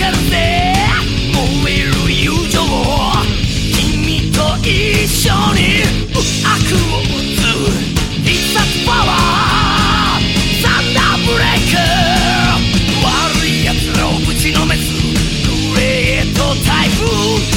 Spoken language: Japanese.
燃える友情君と一緒に。悪を打つ必殺パワーサンダーブレイク悪い奴らをぶちのめす。グレートタイプ。